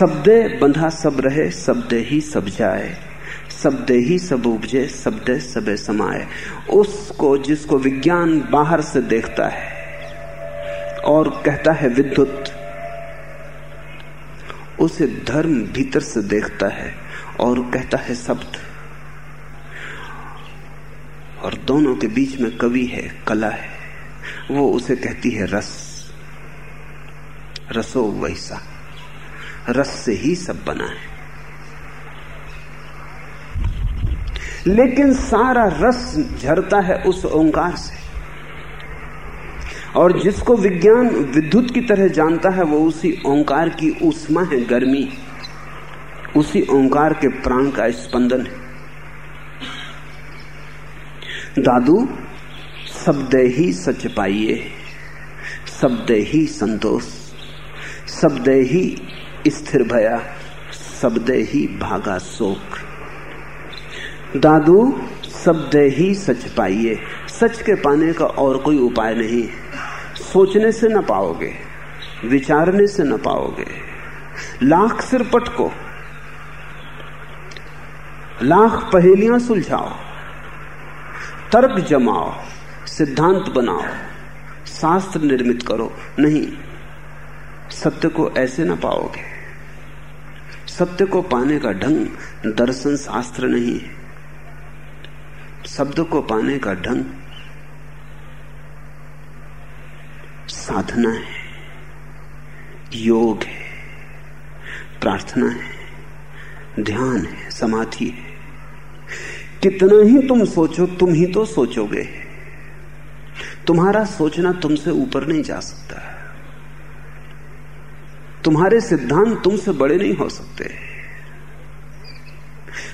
शब्दे बंधा सब रहे, शब्दे ही सब जाए। शब्दे ही सब उपजे, शब्दे सबे समाए। उसको जिसको विज्ञान बाहर से देखता है और कहता है विद्युत, उसे धर्म भीतर से देखता है और कहता है शब्द। और दोनों के बीच में कवि है, कला है। वो उसे कहती है रस। रसो वैसा। रस से ही सब बना है। लेकिन सारा रस झरता है उस ओंकार से। और जिसको विज्ञान विद्युत की तरह जानता है, वो उसी ओंकार की उष्मा है, गर्मी। उसी ओंकार के प्राण का स्पंदन है। दादू, शब्द ही सच पाइए, शब्द ही संतोष, शब्द ही स्थिर भया, शब्द ही भागा शोक। दादू, शब्द ही सच पाइए, सच के पाने का और कोई उपाय नहीं। सोचने से न पाओगे, विचारने से न पाओगे। लाख सिर पटको, लाख पहेलियाँ सुलझाओ, तर्क जमाओ, सिद्धांत बनाओ, शास्त्र निर्मित करो, नहीं, सत्य को ऐसे ना पाओगे। सत्य को पाने का ढंग दर्शन शास्त्र नहीं है। शब्द को पाने का ढंग साधना है, योग है, प्रार्थना है, ध्यान है, समाधि है। कितना ही तुम सोचो, तुम ही तो सोचोगे। तुम्हारा सोचना तुमसे ऊपर नहीं जा सकता। तुम्हारे सिद्धांत तुमसे बड़े नहीं हो सकते।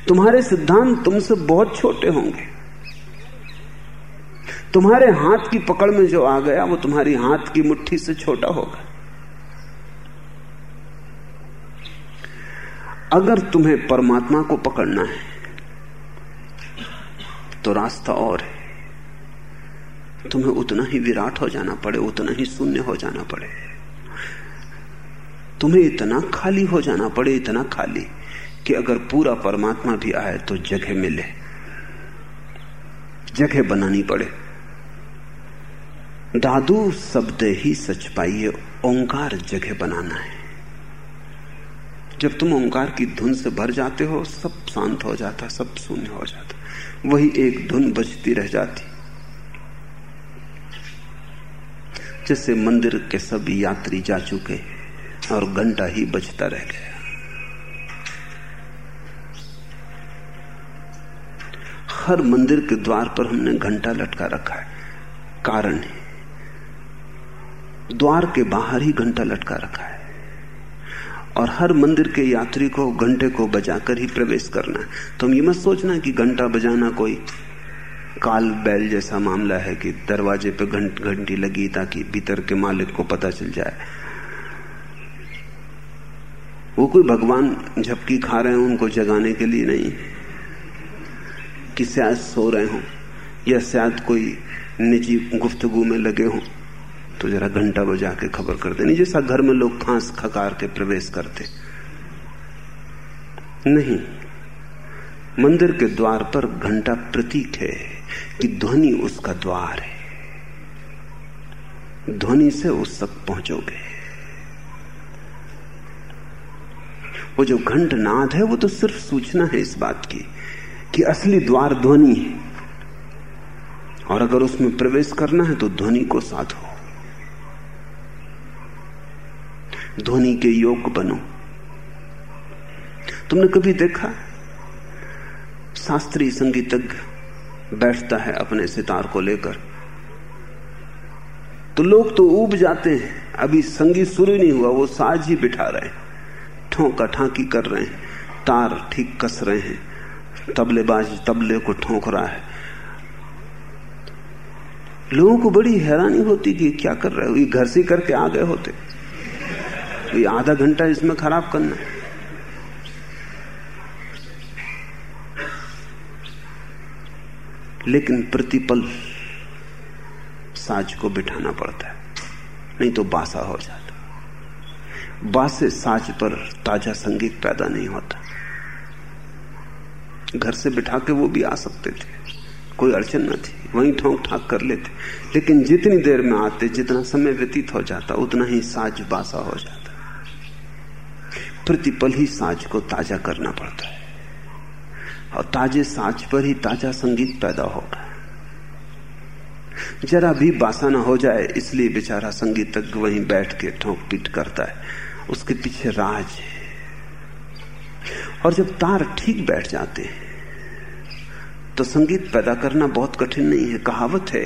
तुम्हारे सिद्धांत तुमसे बहुत छोटे होंगे। तुम्हारे हाथ की पकड़ में जो आ गया, वो तुम्हारी हाथ की मुट्ठी से छोटा होगा। अगर तुम्हें परमात्मा को पकड़ना है तो रास्ता और है। तुम्हें उतना ही विराट हो जाना पड़े, उतना ही शून्य हो जाना पड़े। तुम्हें इतना खाली हो जाना पड़े, इतना खाली, कि अगर पूरा परमात्मा भी आए तो जगह मिले। जगह बनानी पड़े। दादू शब्द ही सच पाइए, ओंकार जगह बनाना है। जब तुम ओंकार की धुन से भर जाते हो, सब शांत हो जाता, सब शून्य हो जाता, वही एक धुन बजती रह जाती। जैसे मंदिर के सब यात्री जा चुके हैं और घंटा ही बजता रह गया। हर मंदिर के द्वार पर हमने घंटा लटका रखा है। कारण है, द्वार के बाहर ही घंटा लटका रखा है। और हर मंदिर के यात्री को घंटे को बजाकर ही प्रवेश करना है। तुम ये मत सोचना कि घंटा बजाना कोई काल बैल जैसा मामला है कि दरवाजे पे घंट घंटी लगी ताकि भीतर के मालिक को पता चल जाए। वो कोई भगवान झपकी खा रहे हो, उनको जगाने के लिए नहीं। कि शायद सो रहे हो, या शायद कोई निजी गुफ्तगु में लगे हो तो जरा घंटा बजा के खबर कर देनी जैसा घर में लोग खांस खकार के प्रवेश करते। नहीं, मंदिर के द्वार पर घंटा प्रतीक है कि ध्वनि उसका द्वार है। ध्वनि से उस तक पहुंचोगे। वो जो घंट नाद है, वो तो सिर्फ़ सूचना है इस बात की, कि असली द्वार ध्वनि है। और अगर उसमें प्रवेश करना है तो ध्वनि को साधो ध्वनि के योग बनो। तुमने कभी देखा? शास्त्रीय संगीतज्ञ बैठता है अपने सितार को लेकर। तो लोग तो ऊब जाते हैं। अभी संगीत शुरू नहीं हुआ, वो साज ही बिठा रहे हैं। ठोंका ठाकी कर रहे हैं। तार ठीक कस रहे हैं। तबलेबाज तबले को ठोंक रहा है। लोगों को बड़ी हैरानी होती कि क्या कर रहे हो? ये घर से करके आ गए होते। तो ये आधा घंटा इसमें खराब करना लेकिन प्रतिपल साज को बिठाना पड़ता है। नहीं तो बासा हो जाता। बासे साज पर ताज़ा संगीत पैदा नहीं होता। घर से बिठा के वो भी आ सकते थे। कोई अड़चन न थी। वहीं ठोंक ठाक कर लेते। लेकिन जितनी देर में आते, जितना समय व्यतीत हो जाता, उतना ही साज बासा हो जाता। प्रतिपल ही साज को ताज़ा करना पड़ता है। और ताजे साज पर ही ताज़ा संगीत पैदा होगा जरा भी बासा ना हो जाए, इसलिए बेचारा संगीतज्ञ वहीं बैठ के ठोंक पीट करता है। उसके पीछे राज है। और जब तार ठीक बैठ जाते हैं तो संगीत पैदा करना बहुत कठिन नहीं है, कहावत है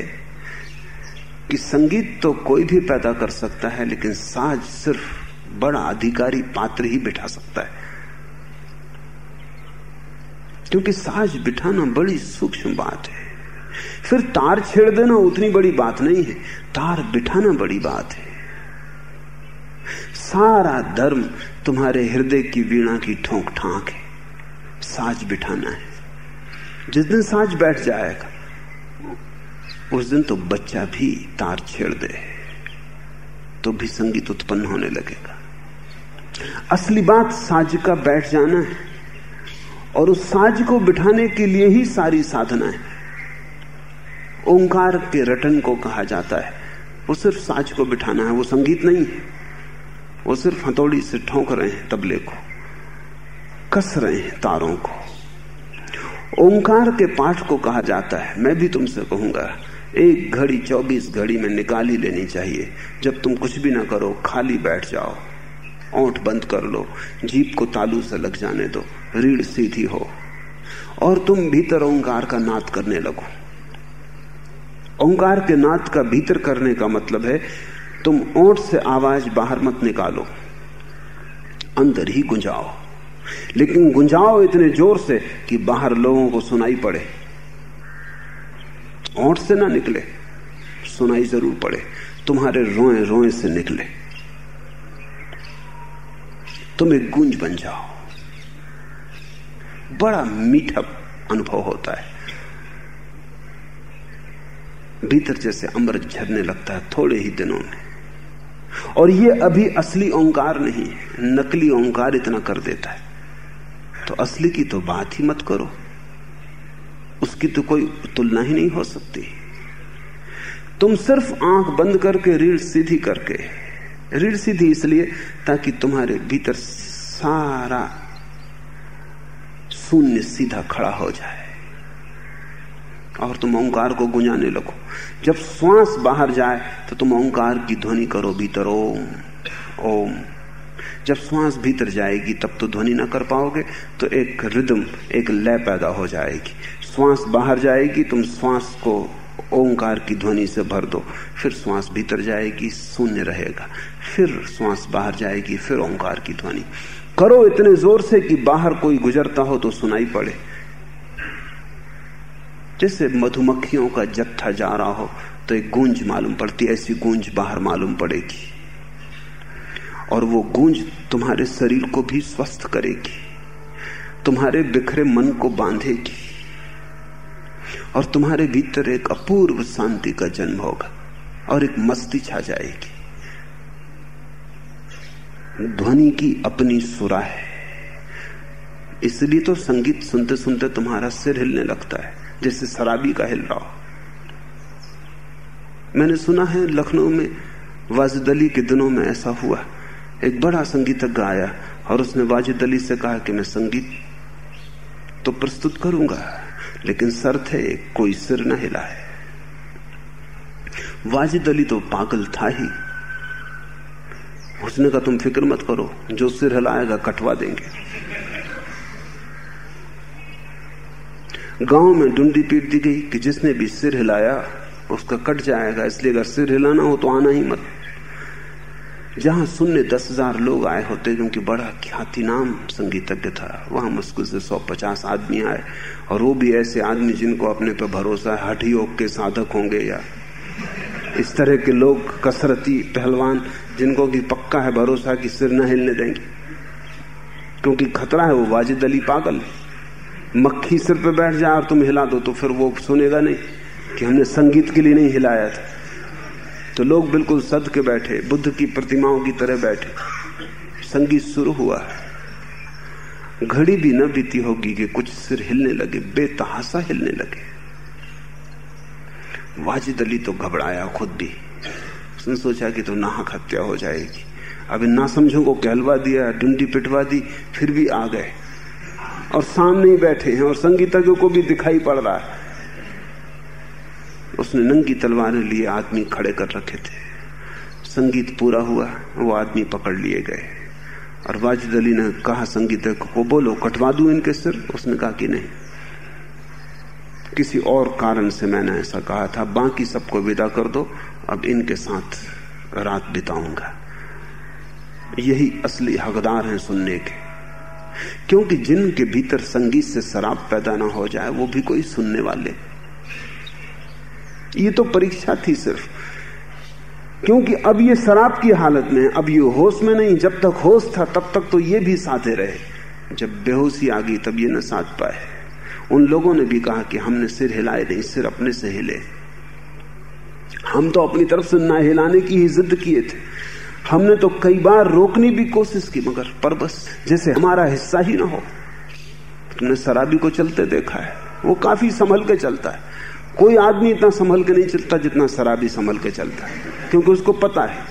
कि संगीत तो कोई भी पैदा कर सकता है, लेकिन साज सिर्फ़ बड़ा अधिकारी पात्र ही बिठा सकता है। क्योंकि साज बिठाना बड़ी सूक्ष्म बात है। फिर तार छेड़ देना उतनी बड़ी बात नहीं है, तार बिठाना बड़ी बात है। सारा धर्म तुम्हारे हृदय की वीणा की ठोंक ठाक है। साज बिठाना है। जिस दिन साज बैठ जाएगा, उस दिन तो बच्चा भी तार छेड़ दे। तो भी संगीत उत्पन्न होने लगेगा। असली बात साज का बैठ जाना है और उस साज को बिठाने के लिए ही सारी साधना है। ओंकार के रटन को कहा जाता है। वो सिर्फ़ साज को बिठाना है, वो संगीत नहीं है। वो सिर्फ़ हथौड़ी से ठोंक रहे हैं तबले को, कस रहे हैं तारों को। ओंकार के पाठ को कहा जाता है। मैं भी तुमसे कहूँगा, एक घड़ी, चौबीस घड़ी में निकाल लेनी चाहिए। जब तुम कुछ भी ना करो, खाली बैठ जाओ। ओंठ बंद कर लो। जीप को तालू से लग जाने दो। रीढ़ सीधी हो। और तुम भीतर ओंकार का नाद करने लगो। ओंकार के नाद का भीतर करने का मतलब है तुम ओंठ से आवाज़ बाहर मत निकालो, अंदर ही गुंजाओ। लेकिन गुंजाओ इतने ज़ोर से कि बाहर लोगों को सुनाई पड़े। ओंठ से ना निकले, सुनाई ज़रूर पड़े। तुम्हारे रोए रोए से निकले। तुम एक गूंज बन जाओ। बड़ा मीठा अनुभव होता है। भीतर जैसे अमृत झरने लगता है थोड़े ही दिनों में। और ये अभी असली ओंकार नहीं है। नकली ओंकार इतना कर देता है। तो असली की तो बात ही मत करो। उसकी तो कोई तुलना ही नहीं हो सकती। तुम सिर्फ़ आँख बंद करके, रीढ़ सीधी करके, रीढ़ सीधी इसलिए ताकि तुम्हारे भीतर सारा शून्य सीधा खड़ा हो जाए। और तुम ओंकार को गुंजाने लगो। जब श्वास बाहर जाए तो तुम ओंकार की ध्वनि करो भीतर, ओम ओम। जब श्वास भीतर जाएगी, तब तो ध्वनि ना कर पाओगे तो एक रिदम एक लय पैदा हो जाएगी। श्वास बाहर जाएगी, तुम श्वास को ओंकार की ध्वनि से भर दो। फिर श्वास भीतर जाएगी, शून्य रहेगा। फिर श्वास बाहर जाएगी, फिर ओंकार की ध्वनि। करो इतने ज़ोर से कि बाहर कोई गुजरता हो तो सुनाई पड़े। जैसे मधुमक्खियों का जत्था जा रहा हो तो एक गूंज मालूम पड़ती, ऐसी गूंज बाहर मालूम पड़ेगी। और वो गूंज तुम्हारे शरीर को भी स्वस्थ करेगी, तुम्हारे बिखरे मन को बांधेगी, और तुम्हारे भीतर एक अपूर्व शांति का जन्म होगा, और एक मस्ती छा जाएगी। ध्वनि की अपनी सुरा है, इसलिए तो संगीत सुनते सुनते तुम्हारा सिर हिलने लगता है। जैसे शराबी का हिल रहा हो। मैंने सुना है लखनऊ में वाजिद अली के दिनों में ऐसा हुआ। एक बड़ा संगीतज्ञ आया और उसने वाजिद अली से कहा कि मैं संगीत तो प्रस्तुत करूँगा, लेकिन शर्त है कोई सिर न हिलाए। वाजिद अली तो पागल था ही। उसने कहा, तुम फ़िक्र मत करो, जो सिर हिलाएगा कटवा देंगे। गाँव में डुंडी पीट दी गई कि जिसने भी सिर हिलाया, उसका कट जाएगा। इसलिए अगर सिर हिलाना हो तो आना ही मत। जहाँ सुनने दस हज़ार लोग आए होते क्योंकि बड़ा ख्याति नाम संगीतज्ञ था। वहाँ मुश्किल से सौ पचास आदमी आए, और वो भी ऐसे आदमी जिनको अपने पर भरोसा है, हठ योग के साधक होंगे या इस तरह के लोग, कसरती पहलवान, जिनको की पक्का है भरोसा कि सिर न हिलने देंगे। क्योंकि खतरा है वो वाजिद अली पागल मक्खी सिर पे बैठ जाए और तुम हिला दो तो फिर वो सुनेगा नहीं कि हमने संगीत के लिए नहीं हिलाया था। तो लोग बिल्कुल सद के बैठे, बुद्ध की प्रतिमाओं की तरह बैठे। संगीत शुरू हुआ। घड़ी भी न बीती होगी कि कुछ सिर हिलने लगे, बेतहासा हिलने लगे। वाजिद अली तो घबराया खुद भी। उसने सोचा कि तो नाहक हत्या हो जाएगी। अभी ना समझो को कहलवा दिया, डंडी पिटवा दी, फिर भी आ गए। और सामने ही बैठे हैं और संगीतज्ञों को भी दिखाई पड़ रहा है। उसने नंगी तलवारें लिए आदमी खड़े कर रखे थे। संगीत पूरा हुआ, वो आदमी पकड़ लिए गए। और वाजिद अली ने कहा संगीत को बोलो, कटवा दू इनके सिर? उसने कहा कि नहीं। किसी और कारण से मैंने ऐसा कहा था, बाकी सबको विदा कर दो, अब इनके साथ रात बिताऊँगा। यही असली हकदार हैं सुनने के। क्योंकि जिनके भीतर संगीत से शराब पैदा ना हो जाए, वो भी कोई सुनने वाले। ये तो परीक्षा थी सिर्फ़। क्योंकि अब ये शराब की हालत में, अब ये होश में नहीं, जब तक होश था, तब तक तो ये भी साधे रहे। जब बेहोशी आ गई, तब ये न साध पाए। उन लोगों ने भी कहा कि हमने सिर हिलाए नहीं, सिर अपने से हिले। हम तो अपनी तरफ़ से ना हिलाने की ही जिद किए थे। हमने तो कई बार रोकने भी कोशिश की, मगर पर बस जैसे हमारा हिस्सा ही ना हो, तुमने शराबी को चलते देखा है। वो काफ़ी संभल के चलता है। कोई आदमी इतना संभल के नहीं चलता जितना शराबी संभल के चलता है, क्योंकि उसको पता है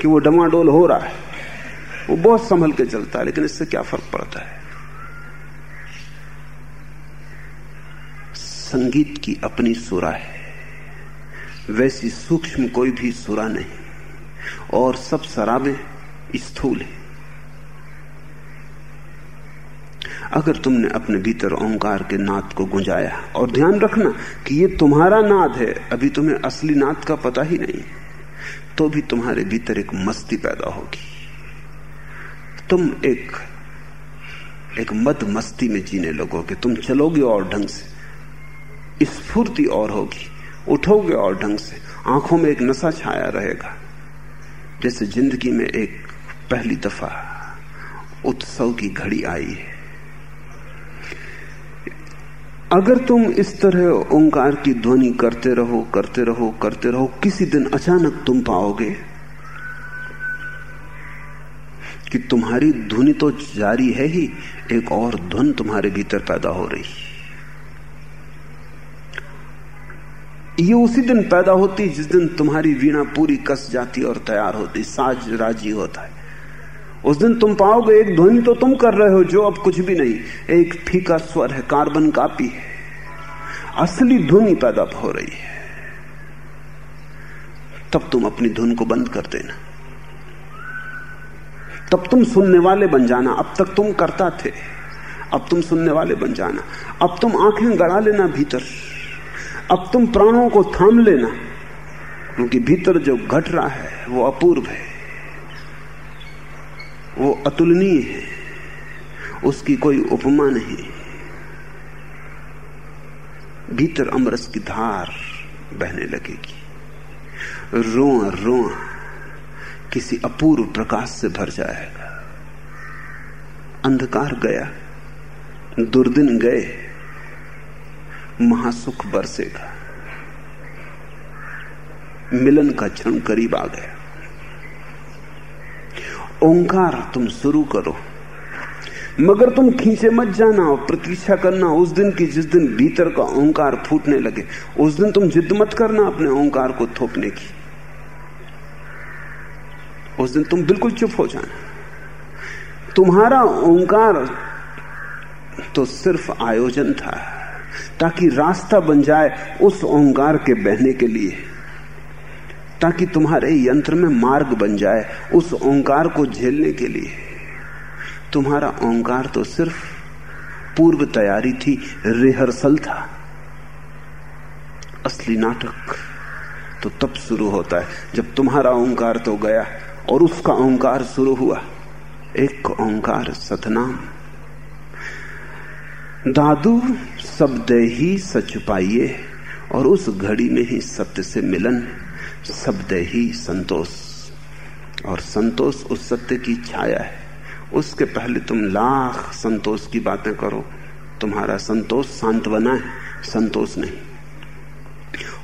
कि वो डमाडोल हो रहा है। वो बहुत संभल के चलता है, लेकिन इससे क्या फ़र्क पड़ता है? संगीत की अपनी सुरा है, वैसी सूक्ष्म कोई भी सुरा नहीं। और सब शराबें स्थूल है। अगर तुमने अपने भीतर ओंकार के नाद को गुंजाया और ध्यान रखना कि ये तुम्हारा नाद है, अभी तुम्हें असली नाद का पता ही नहीं तो भी तुम्हारे भीतर एक मस्ती पैदा होगी। तुम एक एक मद मस्ती में जीने लगोगे। तुम चलोगे और ढंग से, स्फूर्ति और होगी। उठोगे और ढंग से, आँखों में एक नशा छाया रहेगा। जैसे ज़िंदगी में एक पहली दफ़ा उत्सव की घड़ी आई है। अगर तुम इस तरह ओंकार की ध्वनि करते रहो करते रहो करते रहो, किसी दिन अचानक तुम पाओगे कि तुम्हारी ध्वनि तो जारी है ही, एक और धुन तुम्हारे भीतर पैदा हो रही ये उसी दिन पैदा होती जिस दिन तुम्हारी वीणा पूरी कस जाती और तैयार होती, साज राज़ी होता है। उस दिन तुम पाओगे, एक ध्वनि तो तुम कर रहे हो, जो अब कुछ भी नहीं, एक फीका स्वर है, कार्बन कापी है। असली ध्वनि पैदा हो रही है। तब तुम अपनी धुन को बंद कर देना। तब तुम सुनने वाले बन जाना, अब तक तुम करता थे। अब तुम सुनने वाले बन जाना। अब तुम आँखें गड़ा लेना भीतर। अब तुम प्राणों को थाम लेना। क्योंकि भीतर जो घट रहा है, वो अपूर्व है। वो अतुलनीय है। उसकी कोई उपमा नहीं। भीतर अमरस की धार बहने लगेगी। रो रो, किसी अपूर्व प्रकाश से भर जाएगा। अंधकार गया, दुर्दिन गए। महासुख बरसेगा मिलन का क्षण करीब आ गया। ओंकार, तुम शुरू करो। मगर तुम खींचे मत जाना और प्रतीक्षा करना, उस दिन की जिस दिन भीतर का ओंकार फूटने लगे, उस दिन तुम जिद मत करना अपने ओंकार को थोपने की। उस दिन तुम बिल्कुल चुप हो जाना। तुम्हारा ओंकार तो सिर्फ़ आयोजन था। ताकि रास्ता बन जाए उस ओंकार के बहने के लिए। ताकि तुम्हारे यंत्र में मार्ग बन जाए उस ओंकार को झेलने के लिए। तुम्हारा ओंकार तो सिर्फ़ पूर्व तैयारी थी, रिहर्सल था। असली नाटक तो तब शुरू होता है, जब तुम्हारा ओंकार तो गया और उसका ओंकार शुरू हुआ। एक ओंकार सतनाम। दादू शब्द ही सच पाइए और उस घड़ी में ही सत्य से मिलन। शब्द ही संतोष। और संतोष उस सत्य की छाया है। उसके पहले तुम लाख संतोष की बातें करो। तुम्हारा संतोष सांत्वना है, संतोष नहीं।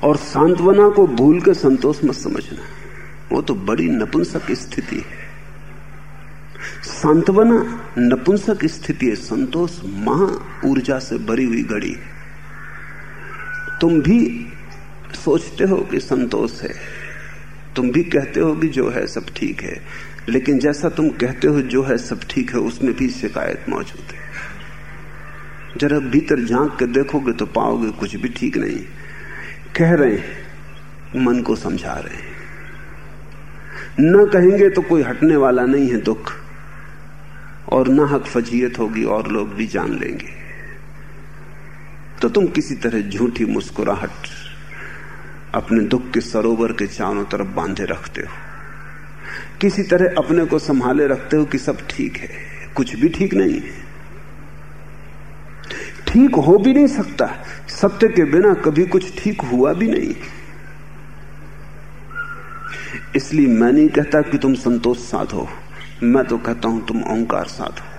और सांत्वना को भूल के संतोष मत समझना। वो तो बड़ी नपुंसक स्थिति है। सांत्वना नपुंसक स्थिति है, संतोष महा ऊर्जा से भरी हुई घड़ी। तुम भी सोचते हो कि संतोष है। तुम भी कहते हो कि जो है सब ठीक है। लेकिन जैसा तुम कहते हो जो है सब ठीक है, उसमें भी शिकायत मौजूद है। जरा भीतर झाँक के देखोगे तो पाओगे कुछ भी ठीक नहीं। कह रहे हैं, मन को समझा रहे हैं। न कहेंगे तो कोई हटने वाला नहीं है दुख। और न हक फजीयत होगी और लोग भी जान लेंगे। तो तुम किसी तरह झूठी मुस्कुराहट अपने दुख के सरोवर के चारों तरफ़ बांधे रखते हो। किसी तरह अपने को संभाले रखते हो कि सब ठीक है, कुछ भी ठीक नहीं है। ठीक हो भी नहीं सकता, सत्य के बिना कभी कुछ ठीक हुआ भी नहीं। इसलिए मैं नहीं कहता कि तुम संतोष साधो। मैं तो कहता हूँ, तुम ओंकार साधो।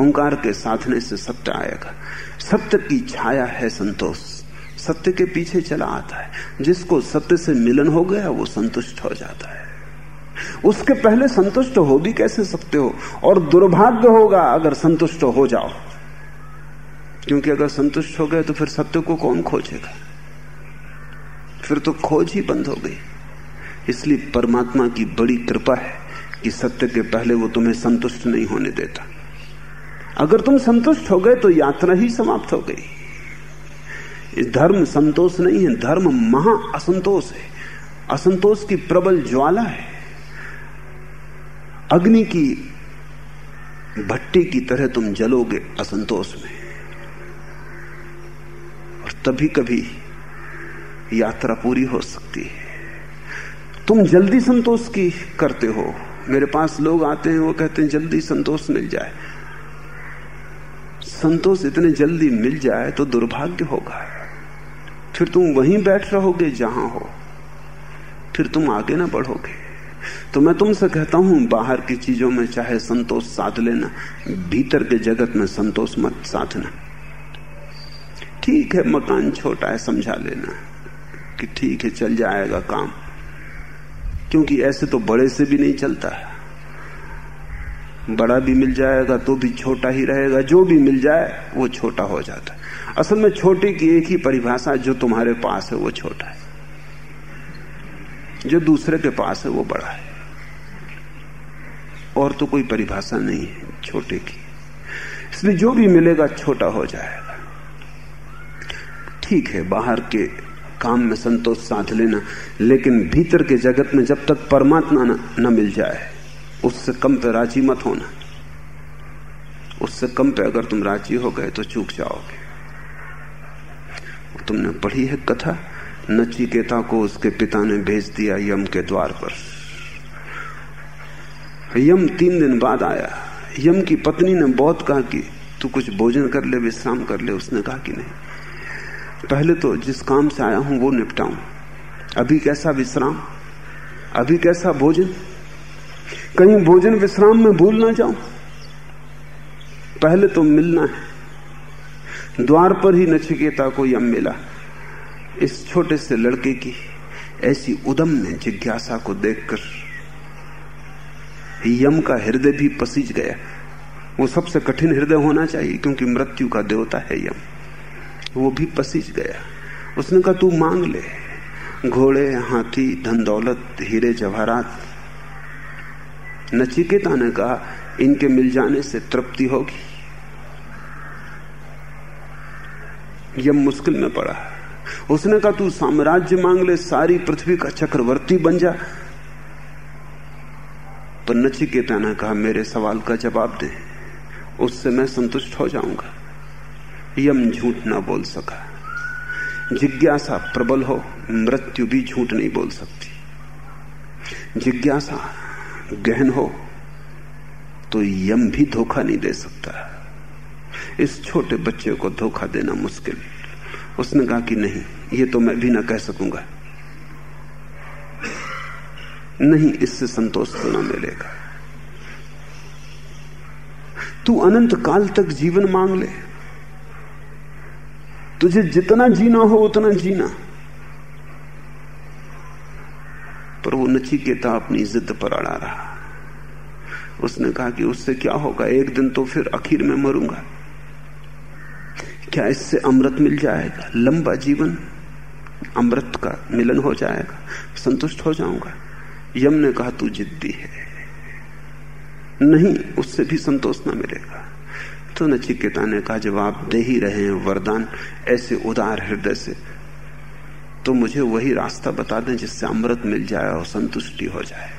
ओंकार के साधने से सत्य आएगा। सत्य की छाया है संतोष। सत्य के पीछे चला आता है। जिसको सत्य से मिलन हो गया, वो संतुष्ट हो जाता है। उसके पहले संतुष्ट हो भी कैसे सकते हो? और दुर्भाग्य होगा अगर संतुष्ट हो जाओ। क्योंकि अगर संतुष्ट हो गए तो फिर सत्य को कौन खोजेगा? फिर तो खोज ही बंद हो गई। इसलिए परमात्मा की बड़ी कृपा है। कि सत्य के पहले वो तुम्हें संतुष्ट नहीं होने देता। अगर तुम संतुष्ट हो गए तो यात्रा ही समाप्त हो गई। इस धर्म संतोष नहीं है, धर्म महा असंतोष है। असंतोष की प्रबल ज्वाला है। अग्नि की भट्टी की तरह तुम जलोगे असंतोष में। और तभी कभी यात्रा पूरी हो सकती है। तुम जल्दी संतोष की करते हो। मेरे पास लोग आते हैं, वो कहते हैं, जल्दी संतोष मिल जाए। संतोष इतने जल्दी मिल जाए तो दुर्भाग्य होगा। फिर तुम वहीं बैठ रहोगे जहाँ हो। फिर तुम आगे ना बढ़ोगे। तो मैं तुमसे कहता हूँ, बाहर की चीज़ों में चाहे संतोष साध लेना, भीतर के जगत में संतोष मत साधना। ठीक है, मकान छोटा है, समझा लेना कि ठीक है, चल जाएगा काम। क्योंकि ऐसे तो बड़े से भी नहीं चलता। बड़ा भी मिल जाएगा तो भी छोटा ही रहेगा। जो भी मिल जाए, वो छोटा हो जाता है। असल में छोटे की एक ही परिभाषा, जो तुम्हारे पास है, वो छोटा है। जो दूसरे के पास है, वो बड़ा है। और तो कोई परिभाषा नहीं है, छोटे की। इसलिए जो भी मिलेगा, छोटा हो जाएगा। ठीक है, बाहर के काम में संतोष साध लेना लेकिन भीतर के जगत में जब तक परमात्मा न, न मिल जाए उससे कम पे राज़ी मत होना। उससे कम पे अगर तुम राज़ी हो गए तो चूक जाओगे। तुमने पढ़ी है कथा? नचिकेता को उसके पिता ने भेज दिया यम के द्वार पर। यम तीन दिन बाद आया। यम की पत्नी ने बहुत कहा कि तू कुछ भोजन कर ले विश्राम कर ले। उसने कहा कि नहीं। पहले तो जिस काम से आया हूँ वो निपटाऊं। अभी कैसा विश्राम? अभी कैसा भोजन? कहीं भोजन विश्राम में भूल ना जाऊँ। पहले तो मिलना है। द्वार पर ही नचिकेता को यम मिला। इस छोटे से लड़के की ऐसी उदम में जिज्ञासा को देखकर यम का हृदय भी पसीज गया। वो सबसे कठिन हृदय होना चाहिए, क्योंकि मृत्यु का देवता है यम। वो भी पसीज गया। उसने कहा, तू मांग ले। घोड़े, हाथी, धन दौलत, हीरे, जवाहरात। नचिकेता ने कहा, इनके मिल जाने से तृप्ति होगी। यह मुश्किल में पड़ा। उसने कहा, तू साम्राज्य मांग ले, सारी पृथ्वी का चक्रवर्ती बन जा। पर नचिकेता ने कहा, मेरे सवाल का जवाब दे। उससे मैं संतुष्ट हो जाऊँगा। यम झूठ ना बोल सका। जिज्ञासा प्रबल हो, मृत्यु भी झूठ नहीं बोल सकती। जिज्ञासा गहन हो तो यम भी धोखा नहीं दे सकता। इस छोटे बच्चे को धोखा देना मुश्किल। उसने कहा कि नहीं, ये तो मैं भी ना कह सकूँगा। नहीं, इससे संतोष तो ना मिलेगा। तू अनंत काल तक जीवन मांग ले। तुझे जितना जीना हो, उतना जीना। पर वो नचिकेता अपनी जिद पर अड़ा रहा। उसने कहा कि उससे क्या होगा? एक दिन तो फिर आखिर में मरूँगा। क्या इससे अमृत मिल जाएगा? लंबा जीवन अमृत का मिलन हो जाएगा? संतुष्ट हो जाऊँगा। यम ने कहा, तू जिद्दी है। नहीं, उससे भी संतोष ना मिलेगा। तो नचिकेता ने कहा जब आप दे ही रहे हैं वरदान ऐसे उदार हृदय से। तो मुझे वही रास्ता बता दें जिससे अमृत मिल जाए और संतुष्टि हो जाए।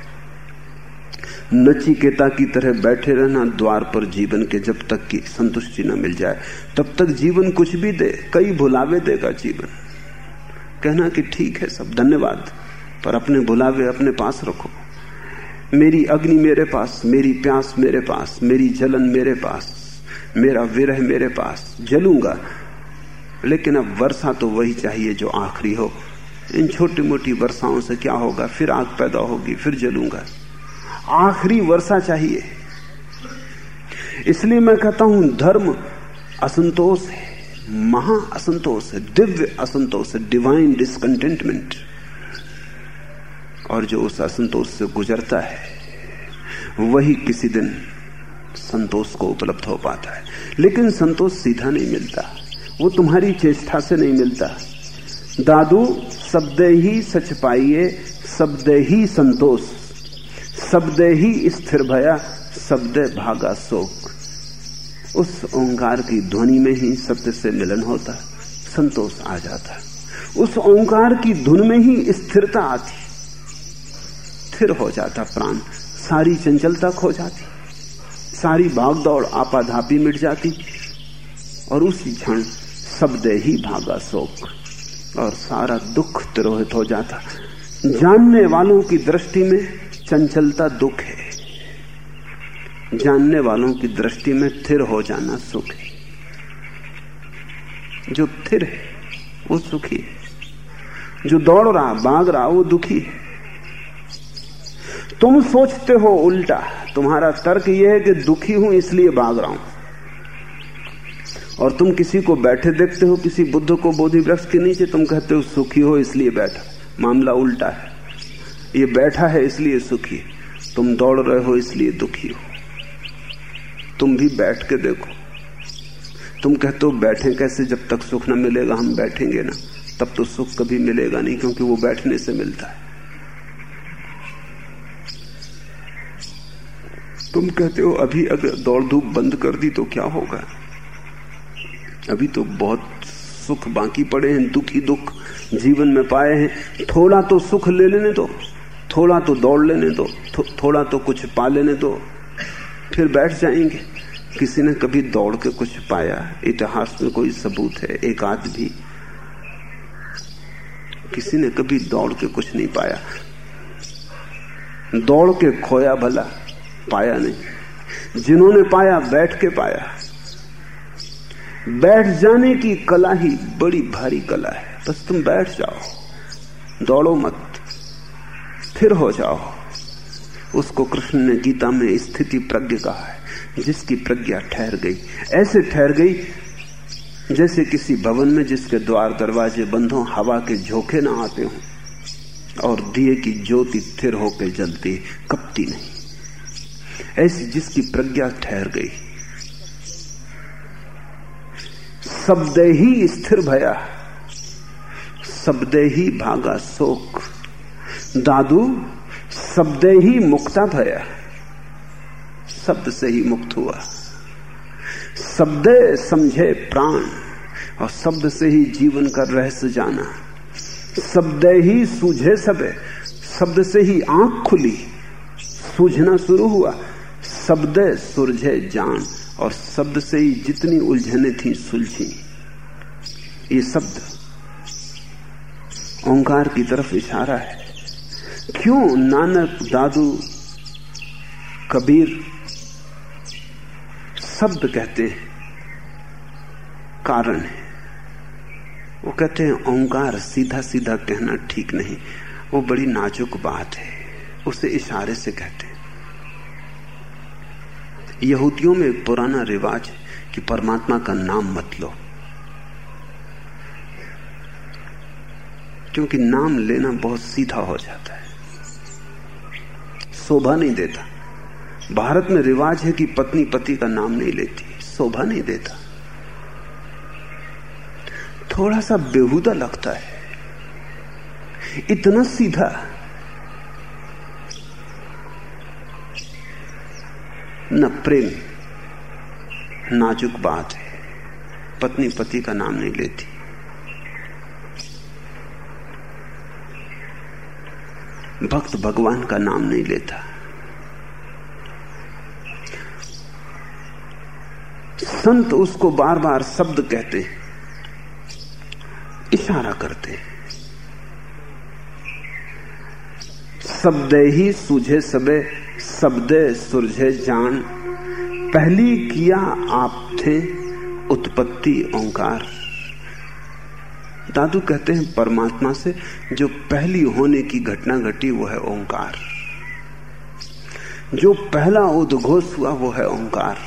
नचिकेता की तरह बैठे रहना द्वार पर जीवन के जब तक की संतुष्टि न मिल जाए, तब तक जीवन कुछ भी दे, कई भुलावे देगा जीवन। कहना कि ठीक है सब, धन्यवाद, पर अपने भुलावे अपने पास रखो। मेरी अग्नि मेरे पास, मेरी प्यास मेरे पास, मेरी जलन मेरे पास। मेरा विरह मेरे पास जलूँगा। लेकिन अब वर्षा तो वही चाहिए जो आखिरी हो। इन छोटी मोटी वर्षाओं से क्या होगा? फिर आग पैदा होगी, फिर जलूँगा। आखिरी वर्षा चाहिए। इसलिए मैं कहता हूँ, धर्म असंतोष है, महा असंतोष है, दिव्य असंतोष है डिवाइन डिसकंटेंटमेंट और जो उस असंतोष से गुजरता है, वही किसी दिन संतोष को उपलब्ध हो पाता है। लेकिन संतोष सीधा नहीं मिलता। वो तुम्हारी चेष्टा से नहीं मिलता। दादू, शब्द ही सच पाइए, शब्द ही संतोष। शब्द ही स्थिर भया, शब्द भागा शोक। उस ओंकार की ध्वनि में ही सत्य से मिलन होता, संतोष आ जाता। उस ओंकार की धुन में ही स्थिरता आती। स्थिर हो जाता प्राण, सारी चंचलता खो जाती। सारी भाग दौड़ आपाधापी मिट जाती और उसी क्षण शब्द ही भागा शोक और सारा दुख तिरोहित हो जाता। जानने वालों की दृष्टि में चंचलता दुख है। जानने वालों की दृष्टि में थिर हो जाना सुख है। जो थिर है, वो सुखी है। जो दौड़ रहा, भाग रहा, वो दुखी है। तुम सोचते हो उल्टा। तुम्हारा तर्क यह है कि दुखी हूँ, इसलिए भाग रहा हूँ। और तुम किसी को बैठे देखते हो, किसी बुद्ध को बोधि वृक्ष के नीचे, तुम कहते हो, सुखी हो, इसलिए बैठा। मामला उल्टा है। ये बैठा है, इसलिए सुखी तुम दौड़ रहे हो, इसलिए दुखी हो। तुम भी बैठ के देखो। तुम कहते हो, बैठे कैसे? जब तक सुख न मिलेगा, हम बैठेंगे ना। तब तो सुख कभी मिलेगा नहीं, क्योंकि वो बैठने से मिलता है। तुम कहते हो अभी अगर दौड़ धूप बंद कर दी तो क्या होगा? अभी तो बहुत सुख बाकी पड़े हैं दुखी दुख जीवन में पाए हैं। थोड़ा तो सुख ले लेने दो थोड़ा तो दौड़ लेने दो थो, थोड़ा तो कुछ पा लेने दो फिर बैठ जाएँगे। किसी ने कभी दौड़ के कुछ पाया? इतिहास में कोई सबूत है? एक आध भी। किसी ने कभी दौड़ के कुछ नहीं पाया। दौड़ के खोया भला। पाया नहीं। जिन्होंने पाया, बैठ के पाया। बैठ जाने की कला ही बड़ी भारी कला है। बस तुम बैठ जाओ, दौड़ो मत फिर हो जाओ। उसको कृष्ण ने गीता में स्थिति प्रज्ञ कहा है, जिसकी प्रज्ञा ठहर गई। ऐसे ठहर गई, जैसे किसी भवन में जिसके द्वार, दरवाजे बंद हो, हवा के झोंके ना आते हो, और दिए की ज्योति स्थिर होकर जलती कपती नहीं। ऐसी जिसकी प्रज्ञा ठहर गई। शब्द ही स्थिर भया शब्द ही भागा शोक। दादू शब्द ही मुक्ता भया, शब्द से ही मुक्त हुआ। शब्द समझे प्राण, और शब्द से ही जीवन का रहस्य जाना। शब्द ही सूझे सबे शब्द से ही आँख खुली, सूझना शुरू हुआ। शब्द सुरझे जान, और शब्द से ही जितनी उलझने थी, सुलझी। ये शब्द ओंकार की तरफ़ इशारा है। क्यों नानक, दादू, कबीर शब्द कहते हैं? कारण है। वो कहते हैं, ओंकार सीधा सीधा कहना ठीक नहीं। वो बड़ी नाजुक बात है। उसे इशारे से कहते हैं। यहूदियों में पुराना रिवाज है कि परमात्मा का नाम मत लो। क्योंकि नाम लेना बहुत सीधा हो जाता है। शोभा नहीं देता। भारत में रिवाज है कि पत्नी पति का नाम नहीं लेती। शोभा नहीं देता। थोड़ा सा बेहुदा लगता है। इतना सीधा न प्रेम, नाजुक बात है। पत्नी पति का नाम नहीं लेती। भक्त भगवान का नाम नहीं लेता। संत उसको बार बार शब्द कहते इशारा करते शब्द ही सूझे सबे शब्द सुरझे जान। पहली किया आप थे उत्पत्ति ओंकार। दादू कहते हैं परमात्मा से जो पहली होने की घटना घटी वो है ओंकार। जो पहला उद्घोष हुआ वो है ओंकार।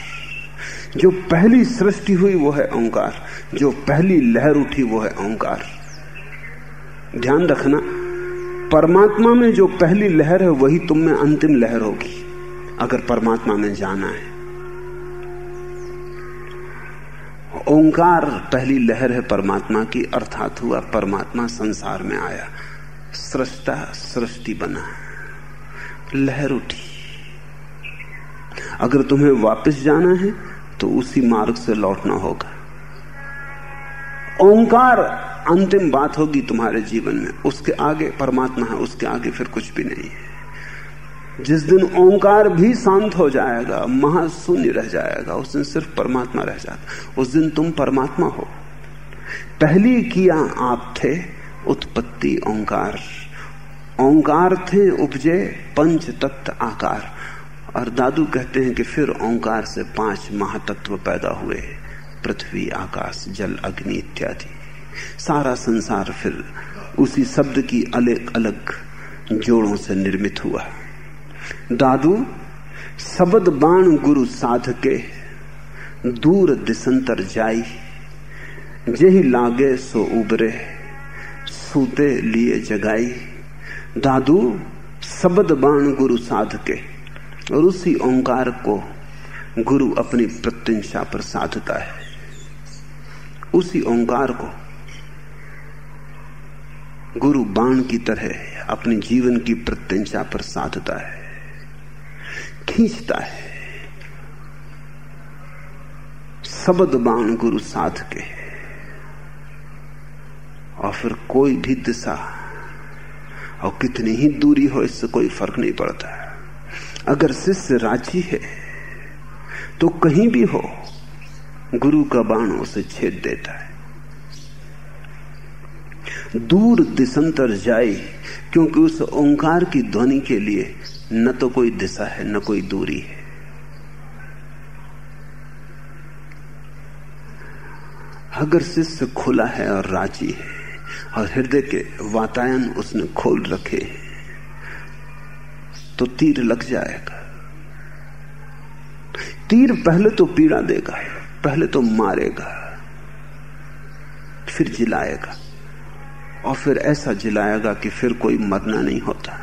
जो पहली सृष्टि हुई वो है ओंकार। जो पहली लहर उठी वो है ओंकार। ध्यान रखना परमात्मा में जो पहली लहर है, वही तुम में अंतिम लहर होगी, अगर परमात्मा में जाना है। ओंकार पहली लहर है परमात्मा की, अर्थात हुआ परमात्मा संसार में आया। सृष्टा, सृष्टि बना। लहर उठी। अगर तुम्हें वापस जाना है तो उसी मार्ग से लौटना होगा। ओंकार अंतिम बात होगी तुम्हारे जीवन में। उसके आगे परमात्मा है, उसके आगे फिर कुछ भी नहीं है। जिस दिन ओंकार भी शांत हो जाएगा, महाशून्य रह जाएगा, उस दिन सिर्फ़ परमात्मा रह जाता उस दिन तुम परमात्मा हो। पहली किया आप थे उत्पत्ति ओंकार। ओंकार थे उपजे पंच तत्व आकार। और दादू कहते हैं कि फिर ओंकार से पाँच महातत्व पैदा हुए, पृथ्वी, आकाश, जल, अग्नि इत्यादि। सारा संसार फिर उसी शब्द की अलग अलग जोड़ों से निर्मित हुआ। दादू शबद बाण गुरु साध के दूर दिसंतर जाई। जही लागे सो उबरे, सूते लिए जगाई। दादू शबद बाण गुरु साध के और उसी ओंकार को गुरु अपनी प्रत्यंशा पर साधता है। उसी ओंकार को गुरु बाण की तरह अपने जीवन की प्रत्यंशा पर साधता है, खींचता है। शब्द बाण गुरु साध के और फिर कोई भी दिशा, और कितनी ही दूरी हो, इससे कोई फ़र्क नहीं पड़ता। अगर शिष्य राज़ी है तो कहीं भी हो, गुरु का बाण उसे छेद देता है। दूर दिसंतर जाए, क्योंकि उस ओंकार की ध्वनि के लिए न तो कोई दिशा है, न कोई दूरी है। अगर शिष्य खुला है और राज़ी है, और हृदय के वातायन उसने खोल रखे तो तीर लग जाएगा। तीर पहले तो पीड़ा देगा, पहले तो मारेगा, फिर जिलाएगा। और फिर ऐसा जिलाएगा कि फिर कोई मरना नहीं होता।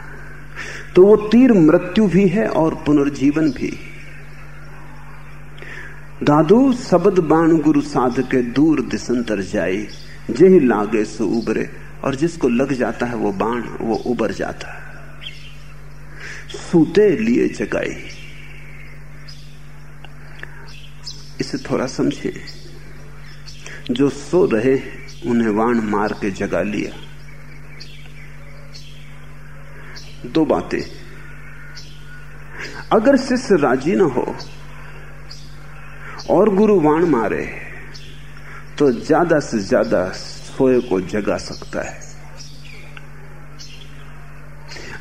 तो वो तीर मृत्यु भी है और पुनर्जीवन भी। दादू शब्द बाण गुरु साध के दूर दिसंतर जाए जही लागे सो उबरे, और जिसको लग जाता है वो बाण, वो उबर जाता। है सूते लिए जगाई। इसे थोड़ा समझे जो सो रहे उन्हें वाण मार के जगा लिया। दो बातें। अगर शिष्य राज़ी ना हो और गुरु वाण मारे तो ज़्यादा से ज़्यादा सोए को जगा सकता है।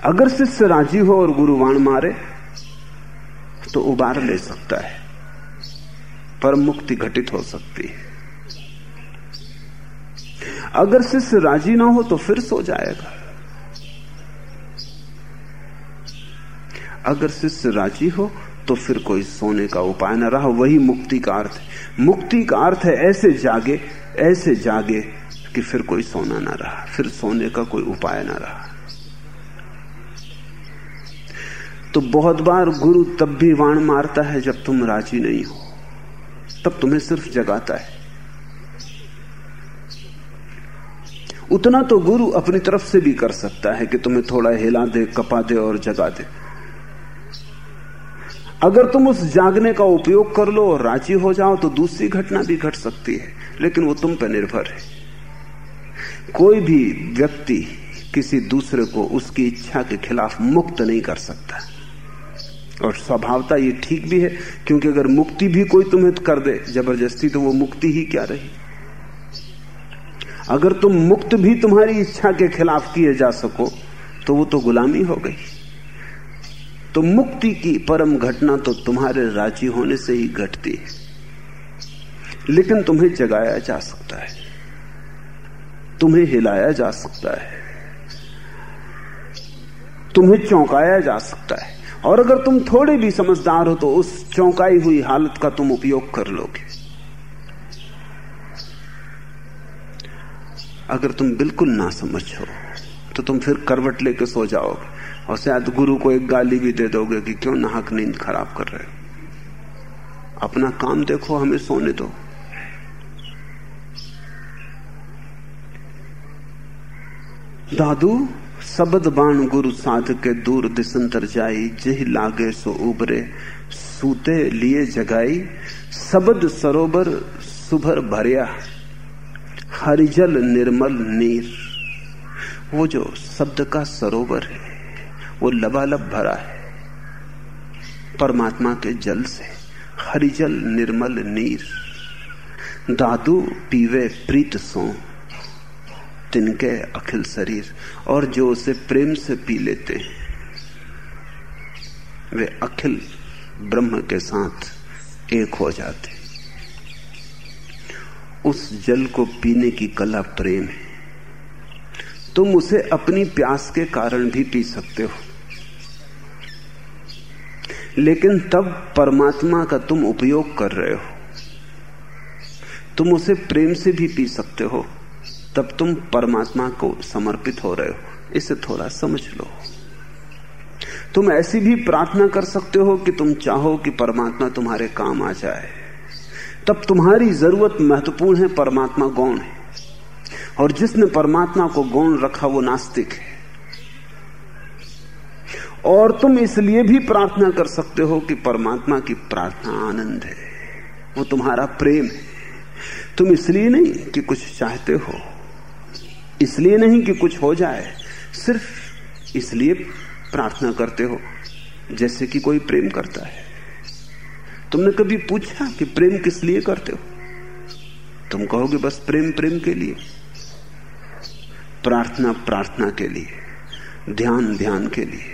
अगर शिष्य राज़ी हो और गुरु वाण मारे तो उबार ले सकता है, पर मुक्ति घटित हो सकती है। अगर शिष्य राज़ी ना हो तो फिर सो जाएगा। अगर शिष्य राज़ी हो तो फिर कोई सोने का उपाय ना रहा, वही मुक्ति का अर्थ है। मुक्ति का अर्थ है ऐसे जागे ऐसे जागे कि फिर कोई सोना ना रहा, फिर सोने का कोई उपाय ना रहा। तो बहुत बार गुरु तब भी वाण मारता है जब तुम राज़ी नहीं हो, तब तुम्हें सिर्फ़ जगाता है। उतना तो गुरु अपनी तरफ़ से भी कर सकता है कि तुम्हें थोड़ा हिला दे, कपा दे और जगा दे। अगर तुम उस जागने का उपयोग कर लो और राज़ी हो जाओ तो दूसरी घटना भी घट सकती है, लेकिन वो तुम पर निर्भर है। कोई भी व्यक्ति किसी दूसरे को उसकी इच्छा के खिलाफ मुक्त नहीं कर सकता। और स्वभावता ये ठीक भी है, क्योंकि अगर मुक्ति भी कोई तुम्हें कर दे, ज़बरदस्ती तो वो मुक्ति ही क्या रही? अगर तुम मुक्त भी तुम्हारी इच्छा के खिलाफ किए जा सको तो वो तो गुलामी हो गई। तो मुक्ति की परम घटना तो तुम्हारे राज़ी होने से ही घटती है। लेकिन तुम्हें जगाया जा सकता है। तुम्हें हिलाया जा सकता है। तुम्हें चौंकाया जा सकता है। और अगर तुम थोड़े भी समझदार हो तो उस चौंकाई हुई हालत का तुम उपयोग कर लोगे। अगर तुम बिल्कुल ना समझ तो तुम फिर करवट लेके सो जाओगे और शायद गुरु को एक गाली भी दे दोगे कि क्यों नाहक नींद खराब कर रहे हो। अपना काम देखो, हमें सोने दो। दादू, सबद बाण गुरु साध के दूर दिसंतर जाई, जिह लागे सो उबरे, सूते लिए जगाई, सबद सरोवर सुभर भरिया। हरिजल निर्मल नीर। वो जो शब्द का सरोवर है, वो लबालब भरा है। परमात्मा के जल से हरिजल निर्मल नीर। दादू पीवे प्रीत सो, तिनके अखिल शरीर, और जो उसे प्रेम से पी लेते हैं, वे अखिल ब्रह्म के साथ एक हो जाते उस जल को पीने की कला प्रेम है। तुम उसे अपनी प्यास के कारण भी पी सकते हो। लेकिन तब परमात्मा का तुम उपयोग कर रहे हो। तुम उसे प्रेम से भी पी सकते हो। तब तुम परमात्मा को समर्पित हो रहे हो। इसे थोड़ा समझ लो। तुम ऐसी भी प्रार्थना कर सकते हो कि तुम चाहो कि परमात्मा तुम्हारे काम आ जाए। तब तुम्हारी ज़रूरत महत्वपूर्ण है, परमात्मा गौण है। और जिसने परमात्मा को गौण रखा, वो नास्तिक है। और तुम इसलिए भी प्रार्थना कर सकते हो कि परमात्मा की प्रार्थना आनंद है। वो तुम्हारा प्रेम है। तुम इसलिए नहीं कि कुछ चाहते हो। इसलिए नहीं कि कुछ हो जाए। सिर्फ़ इसलिए प्रार्थना करते हो, जैसे कि कोई प्रेम करता है। तुमने कभी पूछा कि प्रेम किस लिए करते हो? तुम कहोगे बस प्रेम प्रेम के लिए। प्रार्थना प्रार्थना के लिए। ध्यान ध्यान के लिए।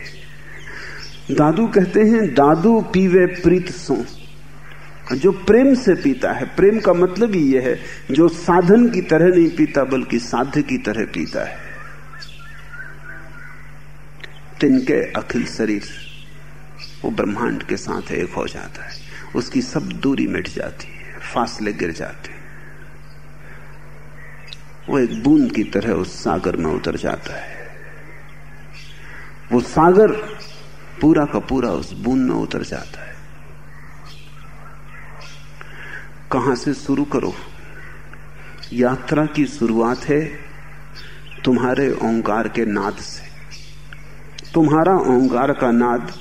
दादू कहते हैं, दादू पीवे प्रीत सो। जो प्रेम से पीता है, प्रेम का मतलब ही यह है, जो साधन की तरह नहीं पीता, बल्कि साध्य की तरह पीता है। तिनके अखिल शरीर, वो ब्रह्मांड के साथ एक हो जाता है। उसकी सब दूरी मिट जाती है, फासले गिर जाते हैं। वो एक बूंद की तरह उस सागर में उतर जाता है। वो सागर पूरा का पूरा उस बूंद में उतर जाता है। कहाँ से शुरू करो? यात्रा की शुरुआत है तुम्हारे ओंकार के नाद से। तुम्हारा ओंकार का नाद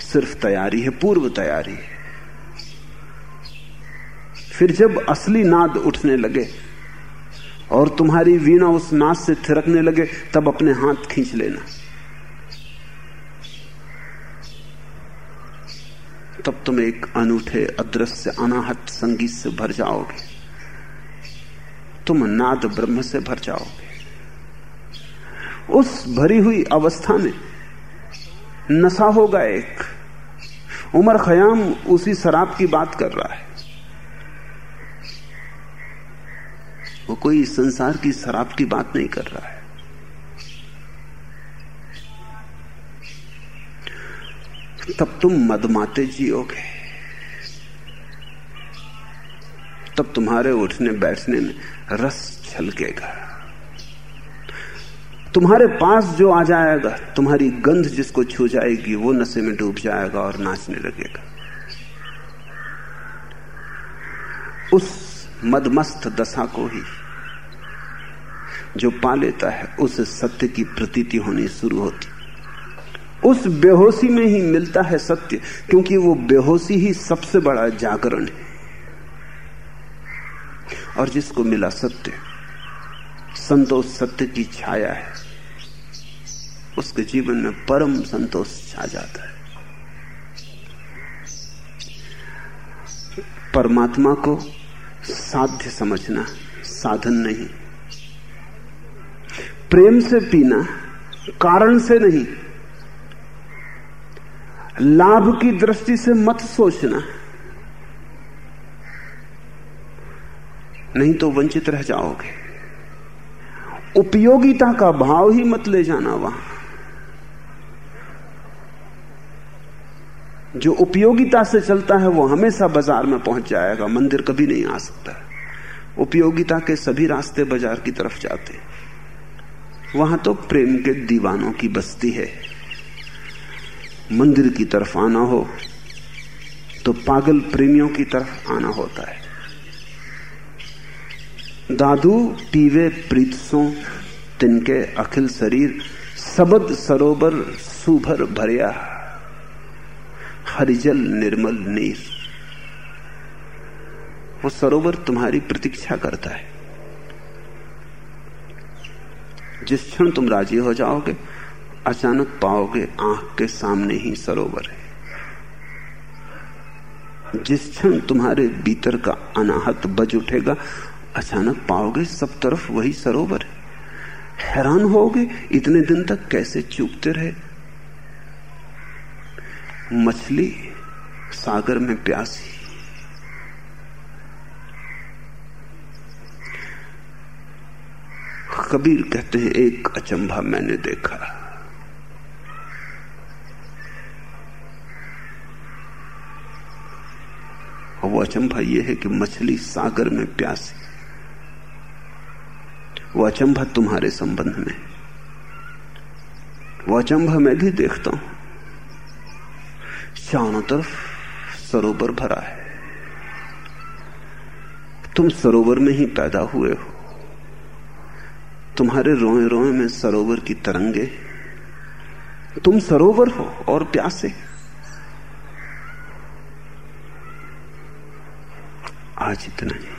सिर्फ़ तैयारी है, पूर्व तैयारी है। फिर जब असली नाद उठने लगे और तुम्हारी वीणा उस नाद से थिरकने लगे, तब अपने हाथ खींच लेना। तब तुम एक अनूठे, अदृश्य, अनाहत संगीत से भर जाओगे। तुम नाद ब्रह्म से भर जाओगे। उस भरी हुई अवस्था में नशा होगा एक। उमर खयाम उसी शराब की बात कर रहा है। वो कोई संसार की शराब की बात नहीं कर रहा है। तब तुम मदमाते जियोगे। तब तुम्हारे उठने बैठने में रस छलकेगा। तुम्हारे पास जो आ जाएगा, तुम्हारी गंध जिसको छू जाएगी, वो नशे में डूब जाएगा और नाचने लगेगा। उस मदमस्त दशा को ही जो पा लेता है, उसे सत्य की प्रतीति होनी शुरू होती। उस बेहोशी में ही मिलता है सत्य, क्योंकि वो बेहोशी ही सबसे बड़ा जागरण है। और जिसको मिला सत्य, संतोष सत्य की छाया है, उसके जीवन में परम संतोष छा जाता है। परमात्मा को साध्य समझना, साधन नहीं। प्रेम से पीना, कारण से नहीं। लाभ की दृष्टि से मत सोचना। नहीं तो वंचित रह जाओगे। उपयोगिता का भाव ही मत ले जाना वहाँ। जो उपयोगिता से चलता है वो हमेशा बाज़ार में पहुँच जाएगा, मंदिर कभी नहीं आ सकता। उपयोगिता के सभी रास्ते बाज़ार की तरफ़ जाते। वहाँ तो प्रेम के दीवानों की बस्ती है। मंदिर की तरफ़ आना हो तो पागल प्रेमियों की तरफ़ आना होता है। दादू, पीवे प्रीतसों तिनके अखिल शरीर, सबद सरोवर, सुभर भरिया। हरिजल निर्मल नीर। वो सरोवर तुम्हारी प्रतीक्षा करता है। जिस क्षण तुम राज़ी हो जाओगे, अचानक पाओगे आँख के सामने ही सरोवर है। जिस क्षण तुम्हारे भीतर का अनाहत बज उठेगा, अचानक पाओगे सब तरफ़ वही सरोवर है। हैरान होगे, इतने दिन तक कैसे चूकते रहे? मछली सागर में प्यासी। कबीर कहते हैं, एक अचंभा मैंने देखा। और वो अचंभा यह है कि मछली सागर में प्यासी। वो अचंभा तुम्हारे संबंध में वो अचंभा मैं भी देखता हूँ। चारों तरफ़ सरोवर भरा है। तुम सरोवर में ही पैदा हुए हो। तुम्हारे रोए रोए में सरोवर की तरंगे। तुम सरोवर हो और प्यासे। आज इतना ही।